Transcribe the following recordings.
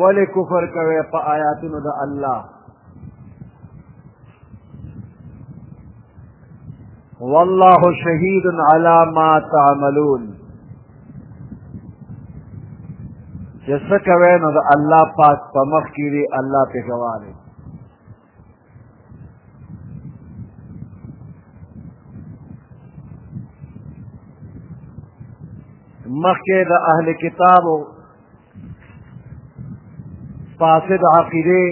ولې کفر کوي په آیاتونو د الله والله شهید علی ما تعملون چې څه کوي نو د الله پاک په مخ کې دی الله په ګواه دی مخکې د اهل کتابو فاسد عقیده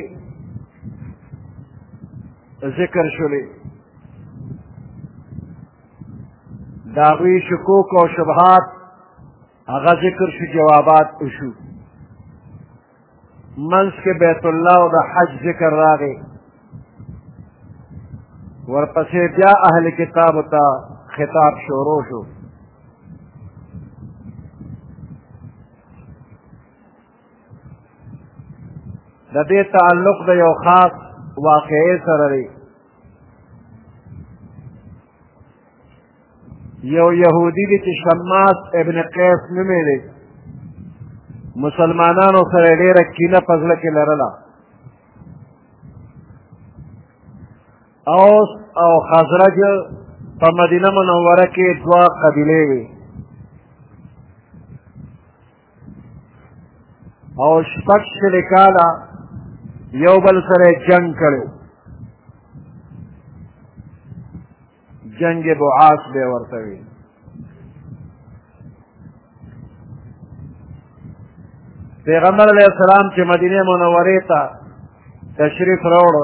ذکر شولې د هغوی شکوک او شبهات هغه ذکر شو جوابات وشو منځ کې بیت الله او د حج ذکر راغی ورپسې بیا اهل کتاب ته خطاب شروع شو د دې تعلق د یو خاص واقعې سره دی یو یهودی دی چې شماس ابن قیس نومې دی مسلمانانو سره ډېره کینه په زړه کې لرله اوس او خزرج په مدینه منوره کې دوه قبیلې وي او شپږ شلې کاله یو بل سره جنګ کړو جنگ بعاث به ورته وي پیغمبر علیه السلام چې مدینه منورې ته تشریف راوړ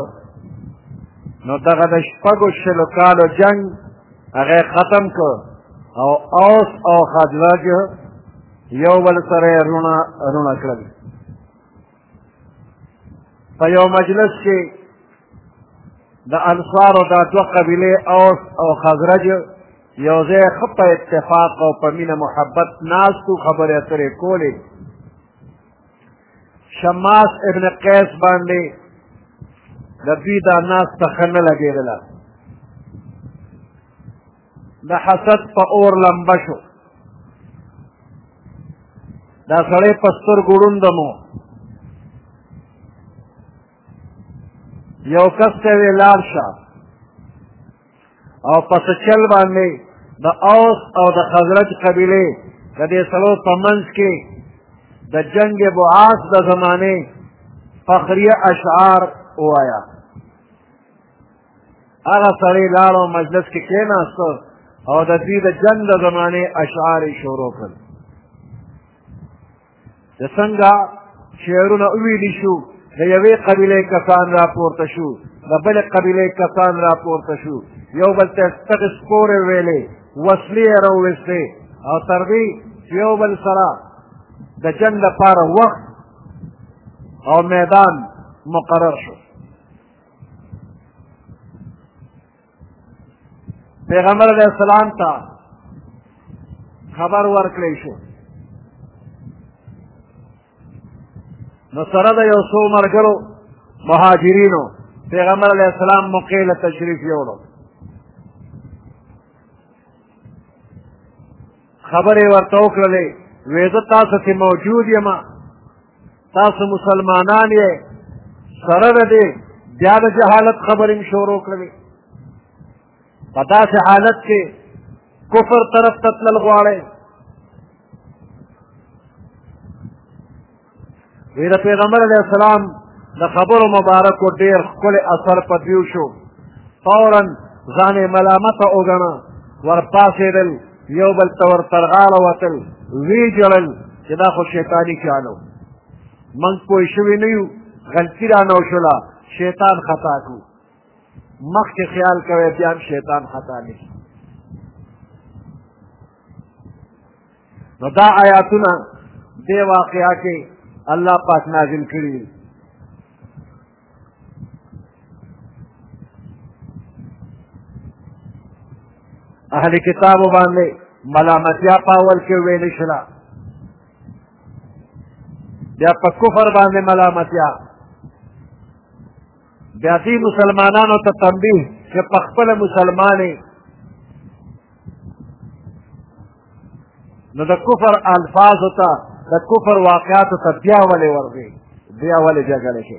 نو دغه د شپږو شلو کالو جنگ هغه ختم کړ او اوس او خزرج یو بل سره رونه رونه کړل په یو مجلس کې د انصارو دا دوه قبیلې اوس او خزرج یو ځای ښه په اتفاق او په مینه محبت ناست و خبرې اترې کولې شماس ابن قیس باندې د دوی دا ناسته ښه نه لګېدله د حسد په اور لمبه شو دا سړی په سترګو ړوند مو یو کس ته وی لاړ شه او په سچل باندې د اوس او د خزرج قبیله د دې سلو په منځ کې د جنگ بعاث د زمانه فخریه اشعار وایا هغه سړی لاړ او مجلس کې کېناست او د دوی د جنګ د زمانې اشعار یې شروع کړل د څنګه شعرونه وویلی شو د یوې قبیلې کسان راپورته شو د بلې قبیلې کسان راپورته شو یو بل ته ستغې سپورې ویلې وسلې یې راوویستې او تر دې چې یو بل سره د جنګ لپاره وخت او میدان مقرر شو پیغمبر علیه السلام ته خبر ورکړی شو نو سره د یو څو ملګرو مهاجرینو پیغمبر علیه السلام موقع له تشریف یوړو خبرې ورته وکړلې وې زه تاسو کې موجود یم تاسو مسلمانان یې سره د دې بیا د جهالت خبرې مې شروع کړې په داسې حالت کې کفر طرف ته تلل غواړی وی د پیغمبر علیه السلام د خبرو مبارکو ډېر ښکلی اثر په دیو شو فورا ځان یې ملامته وګڼه ورپاڅېدل یو بل ته ور تر غاړه وتل ویې ژړل چې دا خو شیطاني چالو موږ پوه شوي نه یو غلطي رانه وشوله شیطان خطا کړو مخکې خیال کوی بیا هم شیطان خطا نه شي نو دا آیاتونه دې واقعا کې الله پاک نازل کړي اهل کتابو باندې ملامتیا پاول کې ویل شلا بیا په کفر باندې ملامتیا بیا دې مسلمانانو ته تنبیه چې په خپل مسلمانې نو د کفر الفاظ ته د کفر واقعات ته بیا ولې ورځي بیا ولې جګړه شي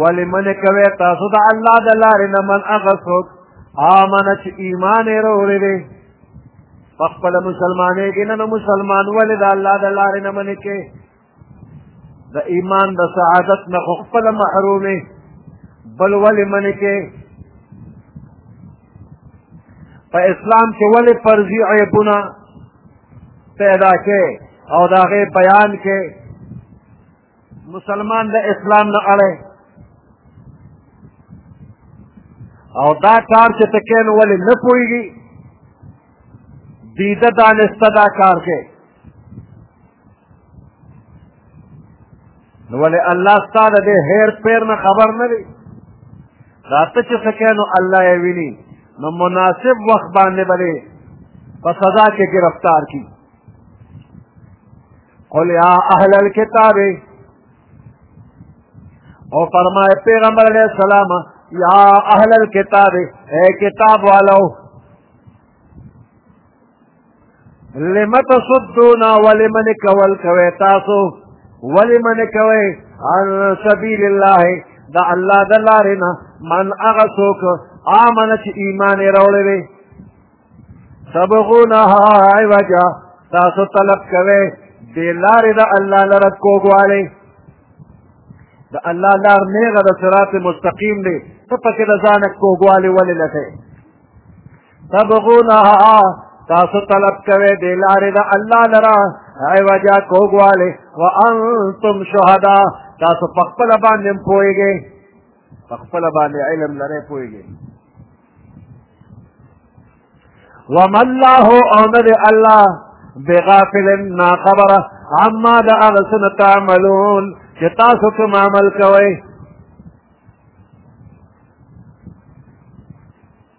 ولی من کوي تاسو د الله د لارې نه من هغه څوک آمنه چې ایمان یې راوړی دی په خپله مسلمانېږي نه نو مسلمان ولې د الله د لارې نه منې کې د ایمان د سعادت نه خو خپله محرومې بل ولې منې کې په اسلام کې ولې فرضي عیبونه پیدا کې او د هغې بیان کې مسلمان د اسلام نه اړی او دا کار چې ته کین ولې نه پوهېږي دیده دانسته دا کار کوي نو ولې الله ستا د دې هیر پیر نه خبر نه دی دا ته چې څه کوې نو الله یې ویني نو مناسب وخت باندې به په سزا کې گرفتار کړي قل یا اهل الكتاب او فرمائے پیغمبر علیہ السلام یا اهل الكتاب اے کتاب والو لم تصدون ولمن کول کوي تاسو ولمن کوي عن سبیل الله دا الله د لارې نه من هغه څوک آمن چې ایمان یې راوړی تبغونها عوجا تاسو طلب کوئ دې لارې د الله لره کوږوالی د الله لار نیغه د صراط مستقیم دی ته پکې د ځانه کوږوالی ولې لټوې تبغونها تاسو طلب کوئ دې لارې د الله لره عوجا کوږوالی وانتم شهدا تاسو په خپله باندې هم پوهېږئ په خپل باندې علم لري پويږي وما الله او نه دی الله بغافل نا خبره عما د هغه څه نه تعملون چې تاسو کوم عمل کوئ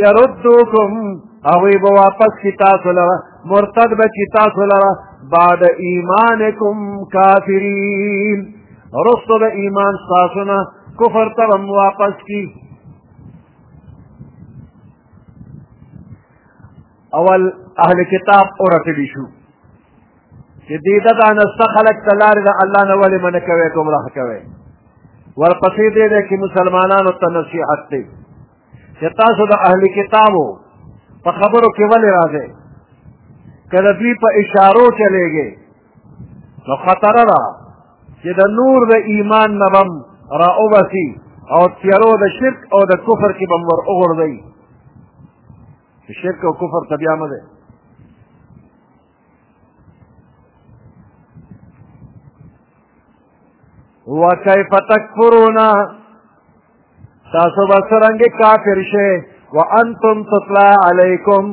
یردوکم هغوی به واپس کی تاسو لره مرتد به کی تاسو لره بعد ایمانکم کافرین رستو د ایمان ستاسو نه کفر ته به واپس کی اول اهل کتاب اورتلی شو چې دې د دانسته خلک ته لارې د الله نه ولې منع کوې ګمراه کوې ورپسې دې دی کې مسلمانانو ته نصیحت دی چې تاسو د اهل کتابو په خبرو کې ولې راځئ که د دوی په اشارو چلېږئ نو خطره ده چې د نور د ایمان نه بم را وبسي او تیارو د شرک او د کفر کې بم ور وغورځوي شرک او کفر ته بیا مه دی وکيف تکفرون تاسو به څرنګه کافر شئ وانتم تطلع علیکم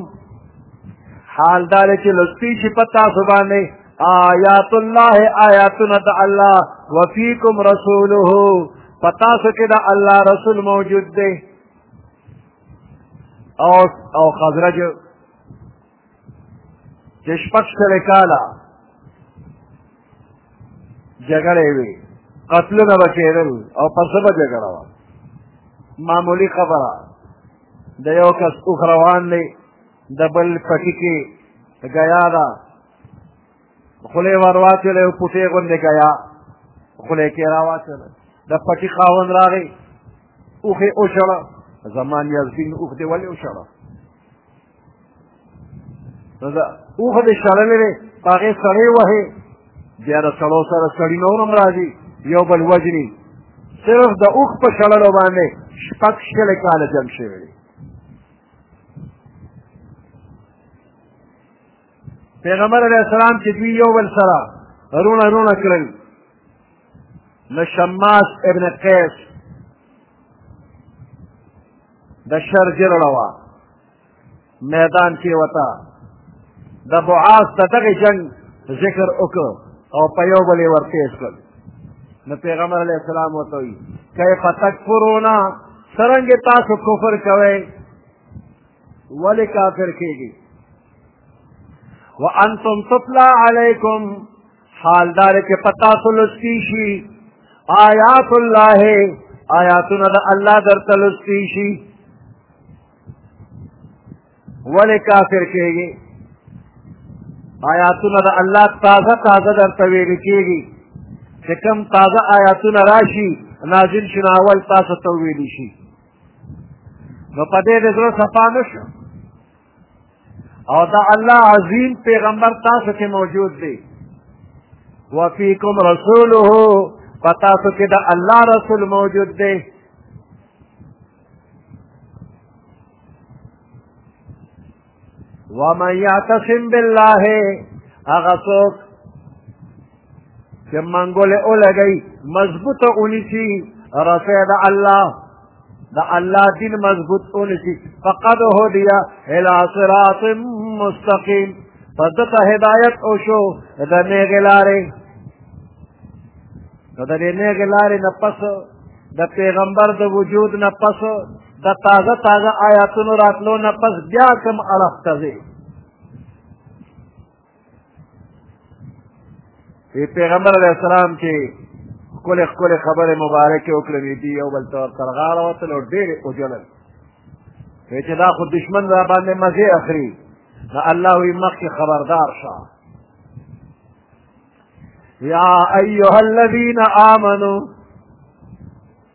حال دا دی چې لوستي شي په تاسو باندې آیات الله آیاتونه د الله وفیکم رسوله په تاسو کې د الله رسول موجود دی او او خزرج چې شپږ سره کاله جګړې وي قتلونه به کېدل او په څه به جګړه وه معمولي خبره د یو کس اوښ روان دی د بل پټي کې ګیا ده خولې ور واچولی او پوټې غوندې ګیا خولې کې را واچولی د پټي خاوند راغی اوښ یې وشړه زمان یزدین اوښ دې ولې وشړه نو دا اوښه دې شړلې دی په هغې سړې وهې بیا د سړو سره سړي نور هم راځي یو بل وجني صرف د اوښ په شړلو باندې شپږ شلې کاله جم شوی دی پیغمبر علیه السلام چې دوی یو بل سره رونه رونه کړل له شماس ابن قیس د شر جرړه وه میدان کې وته د بعاس د دغه جنګ ذکر وکړ او په یو بل یې ورپېښ کړل نو پیغمبر علیه السلام ورته وایي کیف تکفرون څرنګه تاسو کفر کوئ ولې کافر کېږي وانتم تطلع علیکم حال دار چې پتا سلستی شي آیات الله آیاتنا د الله در تلستی شي ولې کافر کېږي آیاتونه د الله تازه تازه درته ویل کېږي چې کوم تازه آیاتونه راشي نازل شي نو اول تاسو ته ویل شي نو په دې د زړه صفا نه شو او دا الله عظیم پیغمبر تاسو کې موجود دی وفیکم رسوله په تاسو کې د الله رسول موجود دی ومن یعتصم بالله هغه څوک چې منګولې ولګوي مضبوطه ونیسي رسې د الله د الله دین مضبوط ونیسي فقد هدی الی صراط مستقیم په ده ته هدایت وشو د نیغې لارې نو د دې نیغې لارې نه پس د پیغمبر د وجود نه پس د تازه تازه آیاتونو راتلو نه پس بیا کوم اړخ ته ځي وی پیغمبر علیه السلام چې ښکلې ښکلې خبرې مبارکې وکړې وی دي یو بل ته ورته غاړه وتل او ډېرې وجلل وی چې دا خو دښمن را باندې مزې اخلي نو الله وی مخکې خبردار شه یا ایها الذین آمنو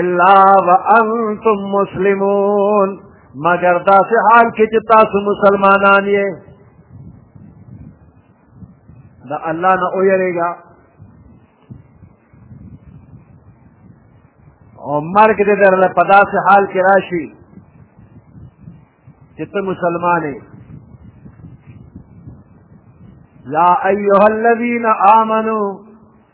الا وانتم مسلمون مگر دا سه حال کې چې تاسو مسلمانان یې دا الله نه اوریږي او مرګ دې درله په داسې حال کې راشي چې ته مسلمان یې یا ایها الذین آمنو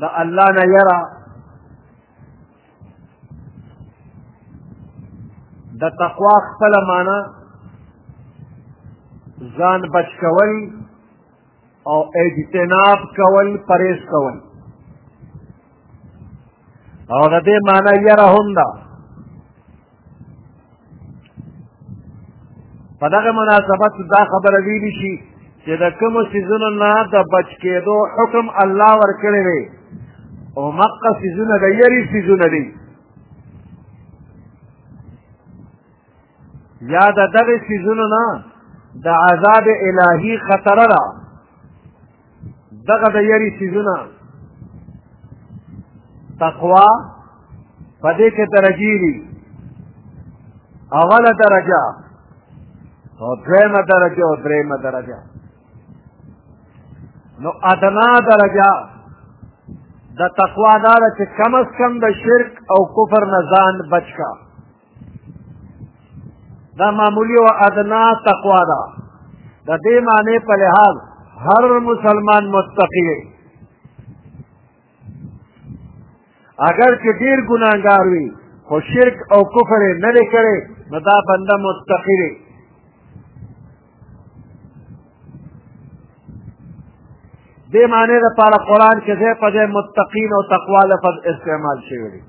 د الله نه یره د تقوا خپل معنا ځان بچ کول او اجتناب کول پرېز کول او د دې معنی یره هم ده په دغه مناسبت دا خبره ویلی شي چې د کومو څیزونو نه د بچ کېدو حکم الله ورکړی دی او مقه څیزونه د یری څیزونه دي یا د دغه سیزونو نه د عذاب الهی خطر را دغه د یری سیزونه تقوا په دې کې درجې دي اوله درجه او درېمه درجه او درېمه درجه نو ادنا درجه د تقوا دار چې کم از کم د شرک او کفر نه ځان بچ کا دا معمولی و ادنا تقوا دا دا دې معنی په لحاظ هر مسلمان متقی دی اگر چې ډیر ګناهګار وي خو شرک او کفر یې نه دی کړی نو دا بنده متقی دی دې معنی لپاره قرآن کې ځای په ځای متقین او تقوا لفظ استعمال شوی دی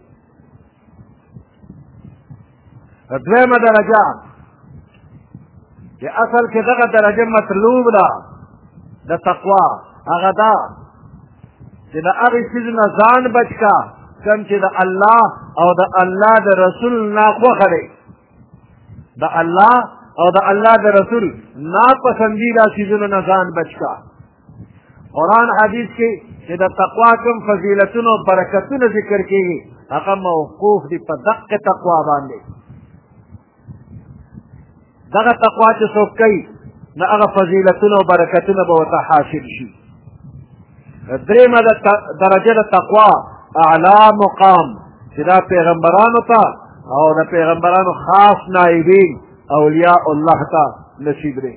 دویمه درجه چې اصل کې دغه درجه مطلوب ده د تقوا هغه دا چې د هغې څیز نه ځان بچ کا کوم چې د الله او د الله د رسول نه خوښه دی د الله او د الله د رسول ناپسندیده څیزونو نه ځان بچ کا قرآن حدیث کې چې د تقوا کوم فضیلتونه او برکتونه ذکر کېږي هغه موقوف دي په دقه تقوا باندې دغه تقوا چې څوک کوي نو هغه فضیلتونه او برکتونه به ورته حاصل شي درېیمه درجه د تقوا اعلا مقام چې دا پیغمبرانو ته او د پیغمبرانو خاص نائبین اولیاء الله ته نصیب دی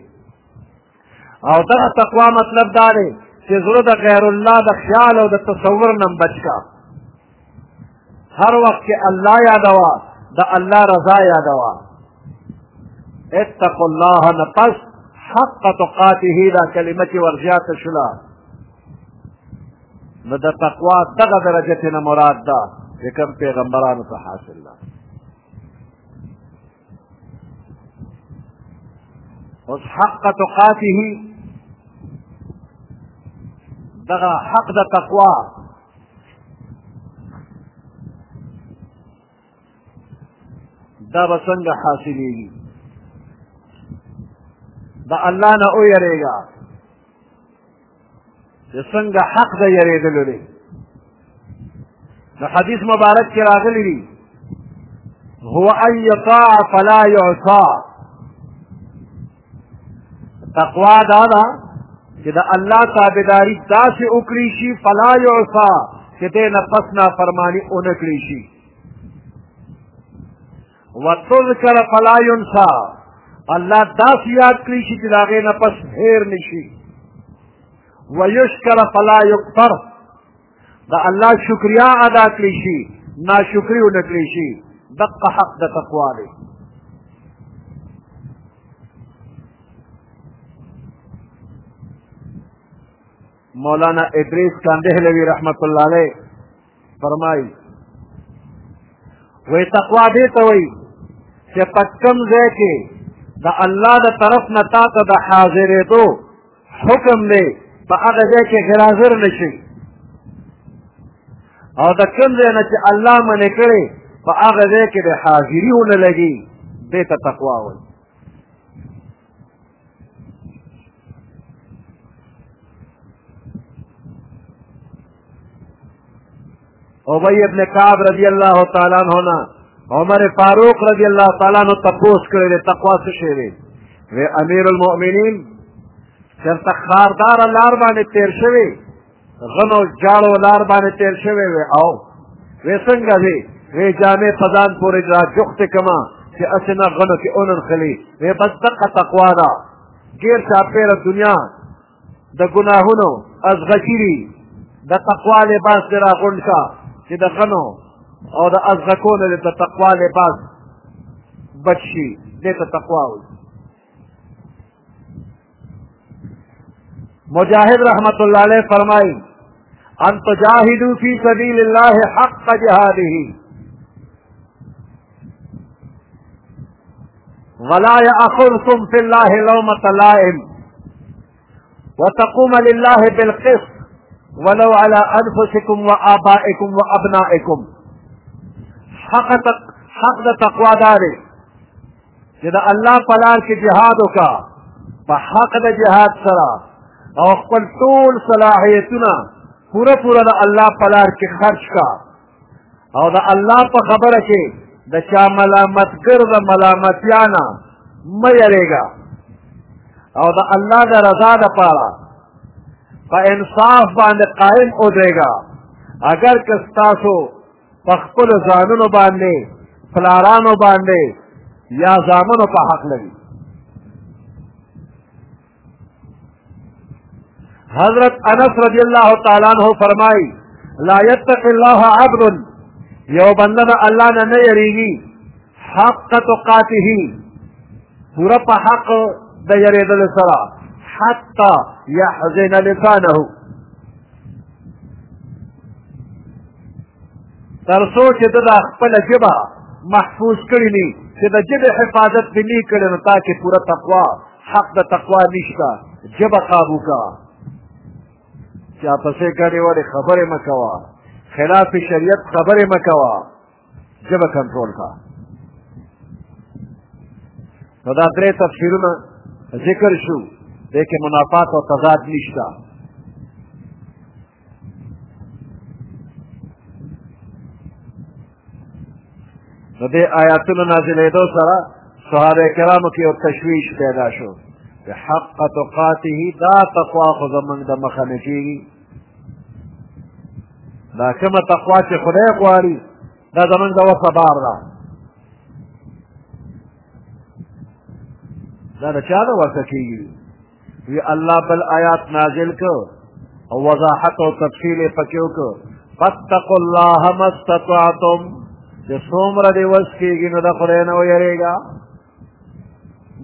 او دغه تقوا مطلب دا دی چې زړه د غیر الله د خیال او د تصور نه بچ کا هر وخت کې الله یادوا د الله رضا یادوا اتقوا الله نقص حق تقاته دا کلمه چې ورزیات شوله نو د تقوا دغه درجه نه مراد ده چې کوم پیغمبرانو ته حاصل ده اوس حق تقاته دغه حق د تقوا دا به څنګه حاصلېږي د الله نه ویرېږه چې څنګه حق د یریدلو دی د حدیث مبارک کې راغلی دی هو ان یطاع فلا یعصا تقوا دا ده چې د الله تابعداري داسې وکړي شي فلا یعصا چې دې نه پس نافرماني ونه کړي شي وتذکر فلا ينسى الله داس یاد کړی شي چې د هغې نه پس هېر نه شي ویشکر فلا یکفر د الله شکریا ادا کړی شي ناشکري ونه کړی شي دقه حق د تقوا دی مولانا ادریس کاندهلوی رحمت الله علیه فرمایي وی تقوا دې ته وایي چې په کوم ځای کې د الله د طرف نه تا ته د حاضرېدو حکم دی په هغه ځای کې غراظر نه شي او د کوم ځای نه چې الله منې کړی په هغه ځای کې د حاضري ونه لګي دې ته تقوا وایي ابی ابن کعب رضی الله تعالی عنہ نه عمر فاروق رضی الله تعالی عنہ تپوس کړی دی تقوا څه شی دی وی امیر المؤمنین چېرته ښارداره لار باندې تېر شوی غنو جاړو لار باندې تیر شوی وی او وی څنګه وی وی جامې په ځان پورې را جوخت کما چې اسنه غنو کې اونن خلی وی بس دقه تقوا دا غیر چاپیر دنیا د ګناهونو از غچری د تقوا لباس دی را غونډ کا چې د غنو او د از غکونه د تقوا لباس بچ شي دې ته تقوا وي مجاهد رحمت الله علیه فرمایي ان تجاهدوا فی سبیل الله حق جهاده ولا يأخذكم في الله لومة لائم وتقوم لله بالقسط ولو على أنفسكم وآبائكم وأبنائكم حق تق حق د تقوا داري چې چې د الله په لار کې جهاد وکړه په حق د جهاد سره او خپل ټول صلاحیتونه پوره پوره د الله په لار کې خرج کا او د الله په خبره کې د چا ملامتګر د ملامتیا نه مه یریږه او د الله د رضا دپاره په انصاف باندې قائم ودرېږه اگر که ستاسو په خپل ځانونو باندې پلارانو باندې یا زامنو په حق لري حضرت انس رضی اللہ تعالیٰ عنہ فرمائی لا یتق اللہ عبد یو بندہ دا اللہ نے نہیں یریگی حق تقاته پورا پا حق دا یرید لسرا حتی یحزن لسانه تر څو چې د خپل جبا محفوظ کړی نه چې د جبه حفاظت به نه کړي نو تاکي پوره تقوا حق د تقوا نشته جبه قابو کا چا پسې کړي وړي خبره مکوا خلاف شریعت خبره مکوا ژبه کنټرول کا نو دا درې تفسیرونه ذکر شو دې کې منافات او تضاد نشته نو دې آیاتونو نازلېدو سره صحابه کرامو کې یو تشویش پیدا شو د حق تقاته دا تقوا خو زمونږ د مخه نه کېږي دا کومه تقوا چې خدای غواړي دا زمونږ د وسه بار ده دا د چا د وسه کېږي وی الله بل آیات نازل کو او وضاحت او تفصیل یې پکې وکړو فاتقوا الله ما استطعتم چې څومره دې وس کېږي نو د خدای نه ویرېږه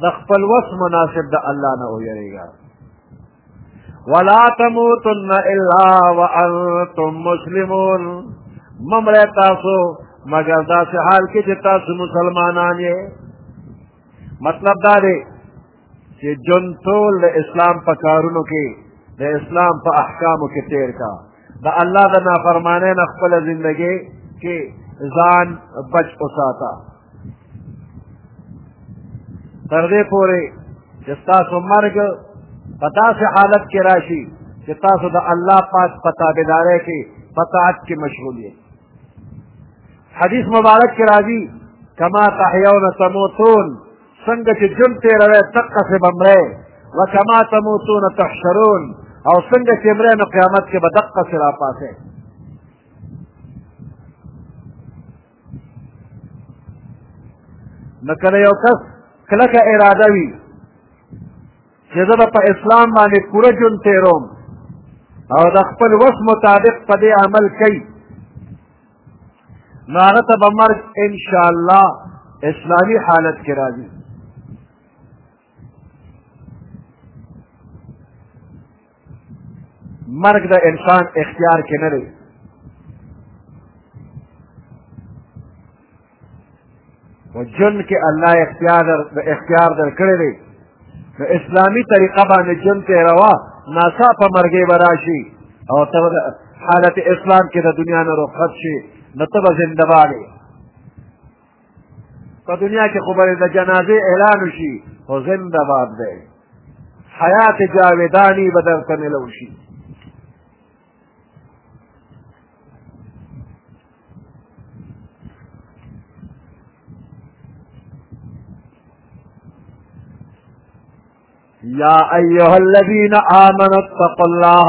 د خپل وس مناسب د الله نه ویرېږه ولا تموتن الا وانتم مسلمون ممره تاسو مگر دا سه حال کې چې تاسو مسلمانان یې مطلب دا دی چې جون ټول د اسلام په کارونو کې د اسلام په احکامو کې تیر کا د الله د نافرمانه نه خپل ژوندۍ کې ځان بچ وساته تر دې پورې چې ستاسو مرګ په داسې حالت کې راشي چې تاسو د الله پاک په تابعدارۍ کې په طاعت کې مشغول یې حدیث مبارک کې راځي کما تحیون تموتون څنګه چې جون تېروئ دقه سې به مرئ وکما تموتون تحشرون او څنګه چې مرئ نو قیامت کې به دقه سې راپاسئ نو کله یو کس کلکه اراده وي چې زه به په اسلام باندې پوره ژوند تېروم او د خپل وس مطابق په دې عمل کوي نو هغه ته به مرګ انشاءالله اسلامي حالت کې راځي مرګ د انسان اختیار کې نه دی و جن کې الله اختیار در اختیار در کړی دی نو اسلامي طریقه باندې جن ته روا ناڅاپه مرګې به راشي او ته به حالت اسلام کې د دنیا نه رخصت شي نو ته به زنده باد په دنیا کې خو به د جنازې اعلان وشي خو زنده باد دی حیات جاویدانی به درته ملو شي یا ایها الذین آمنوا اتقوا الله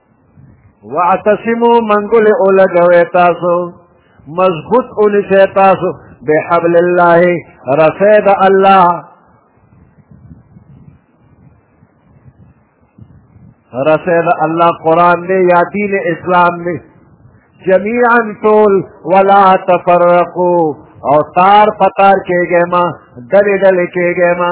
واعتصمو منګل اولګوي تاسو مضبوط اونشه تاسو بحبل الله رسید الله رسید الله قرآن دی یا دین اسلام دی جميعا ټول ولا تفرقوا او تار پتار کېږئ ما ډلې ډلې کېږئ ما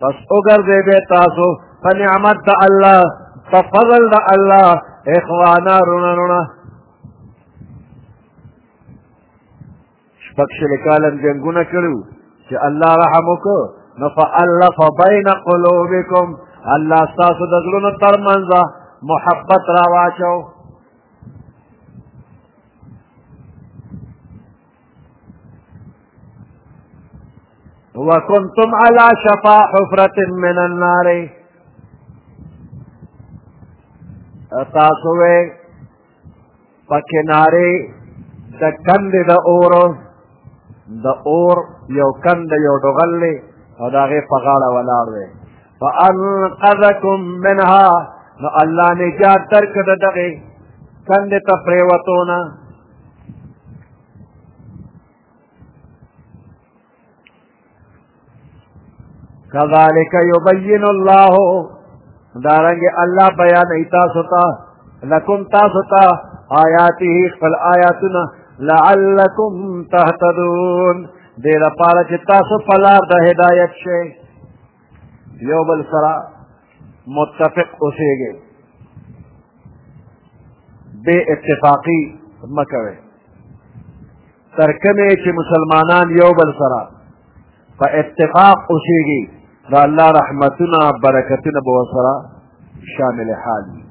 پس وګرځئ به تاسو په نعمت د الله په فضل د الله اخوانا رونه رونه شپږ شل کاله جنګونه کړو چې الله رحم وکړو نو فالف بین قلوبکم الله ستاسو د زړونو ترمنځ محبت را واچو وکنتم علی شفا حفرت من النار تاسو وې په کنارې د کندې د اور د اور یو کند یو ډغل دی او د هغې په غاړه ولاړ دی فانقذکم منها نو الله نجات درکړه دغې کندې ته پرېوتو نه کذالک یبین الله دارنګ الله بیان ایتا ستا لکم تاسو ته آیاته خپل آیاتنا لعلکم تهتدون دې لپاره چې تاسو په لار د هدایت شئ یو بل سره متفق اوسېږئ بې اتفاقي مه کوئ تر کومې چې مسلمانان یو بل سره په اتفاق اوسېږي د الله رحمتونه برکتونه به ورسره شامل حال وي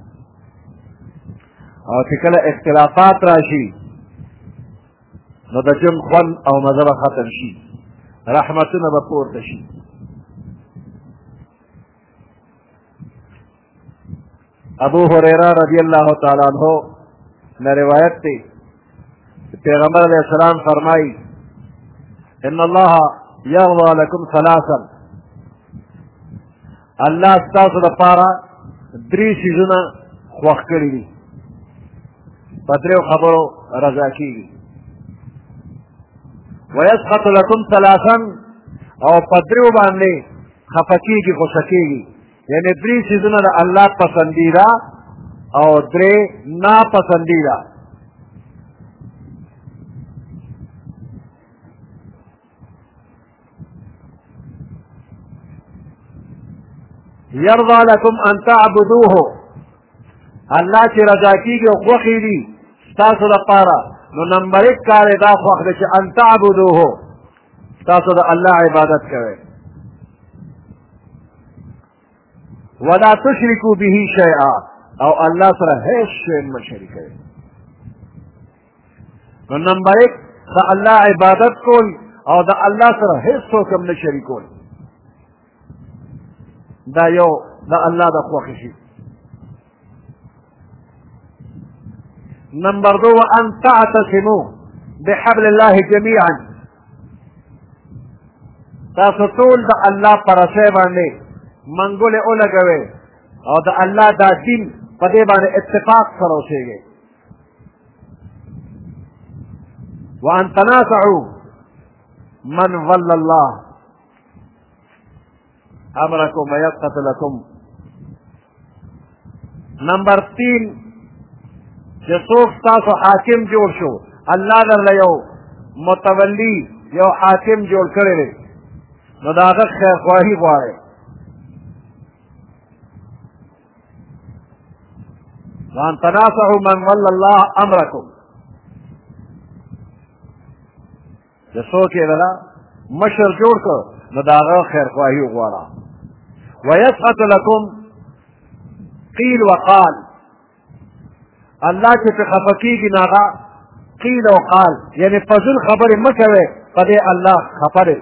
او چې کله اختلافات راشي نو د ژوند خوند او مزه به ختم شي رحمتونه به پورته شي ابو هريره رضی الله تعالی عنہ نے روایت تھی پیغمبر علیہ السلام فرمائی ان الله يرضى لكم ثلاثا الله ستاسو لپاره درې څیزونه خوښ کړي دي په درېو خبرو رضا کېږي ویسخط لکم ثلاثا او په درېو باندې خفه کېږي خوښه کېږي یعنې درې څیزونه د الله پسندیده او درې ناپسندیده يرضى لكم أن تعبدوه الله چې رضا کیږي او خوښي دي تاسو لپاره نو نمبر 1 کار دا خوښ دي چې ان تعبدوه تاسو د الله عبادت کوئ ولا تشركوا به شيئا او الله سره هیڅ شی مشرک کوي نو نمبر ایک د الله عبادت کول او د الله سره هیڅ څوک هم نه شریکول دا یو د الله د خوښې شي نمبر دو ان تعتصمو بحبل الله جميعا تاسو ټول د الله پر شی باندې منګولې ولګوي او د الله دا دین په دې باندې اتفاق سره اوسېږي وان تناسعوا من ول الله امرکم ویقت لکم نمبر تین چې څوک تاسو حاکم جوړ شو الله درله یو متولی یو حاکم جوړ کړی دی نو د هغه خیرخواهي غواړی وان تناسعوا من ول الله امرکم د څوک یې لرا مشر جوړ کړ نو د هغه خیرخواهي وغواړه ویسقط لکم قیل وقال الله چې په خفه کېږي نو هغه قیل وقال یعنې فضل خبرې مه کوئ په دې الله خفه دی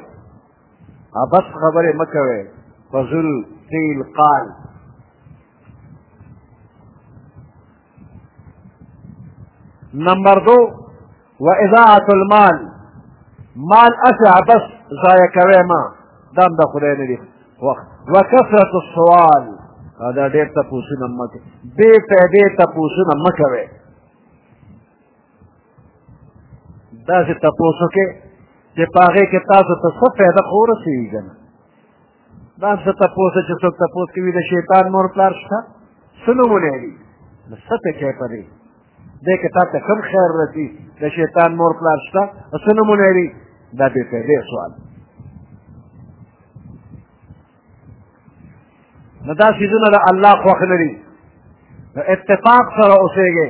ابس خبرې مه کوئ فضل قیل قال نمبر دو و اضاعت المال مال اسع بس ضایع کوي ما دام د خدای نه دي وخت و کثرت السوال دا ډېر تپوسونه مه کوي بې فایدې تپوسونه مه کوئ داسې تپوسو کې چې په هغې کې تاسو ته څه فایده خو ورسېږي که نه دا څه تپوسه چې څوک تپوس کوي د شیطان مور پلار شته څه نومونه دي نو څه ته چای په دی دې کې تا ته کوم خیر رسي د شیطان مور پلار شته څه نومونه دي دا بې فایدې سوال نو دا څیزونه د الله خوښ نه دي نو اتفاق سره اوسېږي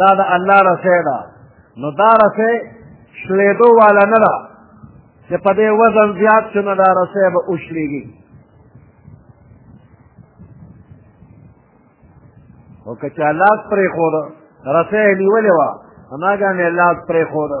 دا د الله رسې ده نو دا رسې شلېدو والا نه ده چې په دې وزن زیات شو نو دا رسې به وشلېږي او که چا لاس پرېښوده رسې یې نیولې وه هماګانې لاس پرېښوده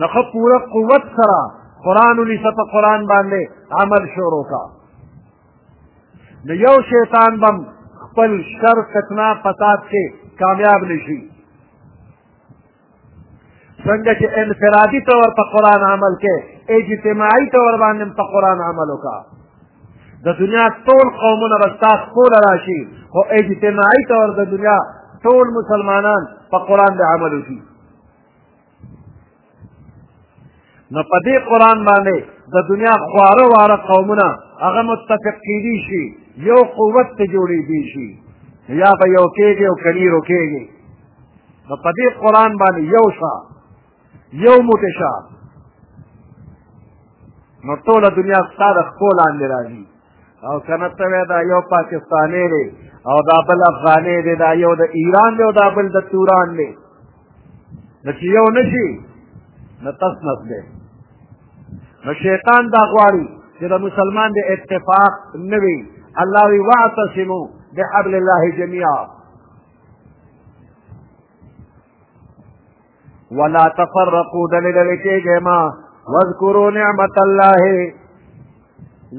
نو ښه پوره قوت سره قرآن ونیسه په قرآن باندې عمل شروع کا نو یو شیطان بم خپل شر کتنا فساد کې کامیاب نشي څنګه چې انفرادي طور په قرآن عمل کې اجتماعي طور باندې په قرآن عمل وکړه د دنیا ټول قومونه به ستا خپل راشي خو اجتماعي طور د دنیا ټول مسلمانان په قرآن د عمل وکړي نو په دې قرآن باندې د دنیا خواره واره قومونه هغه متفق کیدی شي یو قوت ته جوړیدی شي یا به یو کېږي او کنی روکېږي نو په دې قرآن باندې یو شه یو موټی شه نو ټوله دنیا ستا د ښکو لاندې راځي او کنه ته وې دا یو پاکستانی دی او دا بل افغانی دی دا یو د ایران دی او دا بل د توران دی نو چې یو نشي نو تس نس دی نو شیطان دا غواړي چې د مسلمان د اتفاق نه وي الله وی واعتصمو بحبل الله جميعا ولا تفرقوا دلی دلی کېږئ ما واذکروا نعمت الله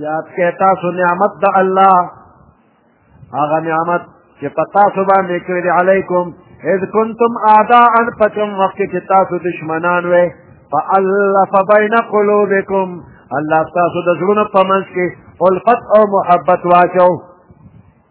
یاد کې تاسو نعمت د الله هغه نعمت چې په تاسو باندې کړی دی علیکم اذ کنتم اعداء په کوم وخت کې تاسو دشمنان وئ فالف بین قلوبکم الله تاسو د زړونو په منځ کې الفت او محبت واچو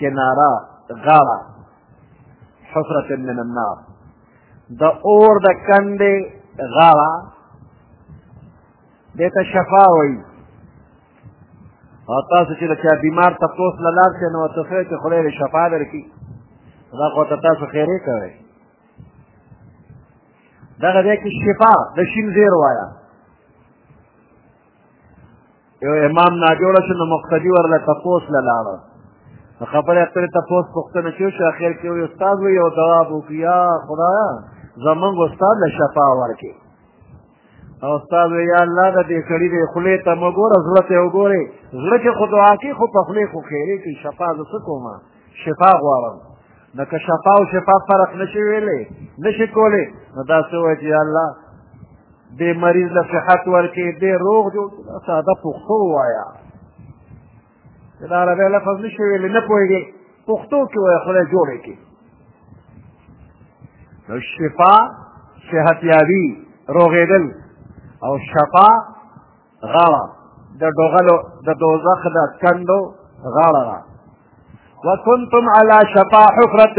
کناره غاړه حفرت من النار د اور د کندې غاړه دې ته شفا وایي او تاسو چې د چا بیمار تپوس له لار شئ نو ورته وښیئ چې خدای دې شفا درکړي دا خو ته تاسو خیرې کوئ دغه ځای کې شفا د شین زیر وایه یو امام ناجوړه شو نو مقتدي ورله تپوس له لاړه نو خبرې اترې تپوس پوښتنه چې وشو اخر کې وایي استاد وایي یو ځواب وکړي یا خدایه زمونږ استاد له شفا ورکړي او استاد وایي یا الله د دې سړي دې خولې ته مه ګوره زړه ته وګورې زړه کې خو دعا کوي خو په خولې خو خیرې کوي شفا زه څه کوم شفا غواړم نو که شفا او شفا فرق نشي ویلی نشي کولی نو داسې وایي چې یا الله دې مریض له صحت ورکې دې روغ جوړ ساده پښتو وایا دا عربی لفظ نشي ویلی نه پوهېږي پښتو کې وایه خدای جوړې کې نو شفا صحتیابي روغېدل او شفا غاړه د ډوغلو د دوزخ د کندو غاړه ده وکنتم علی شفا حفرة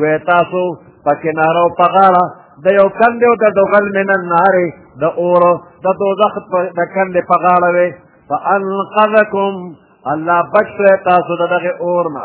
وی تاسو په کنارو په غاړه د یو کندې او د دوغل من النار د اور د دوزخ د کندې په غاړه وی فانقذکم الله بچ تاسو دغه اور نه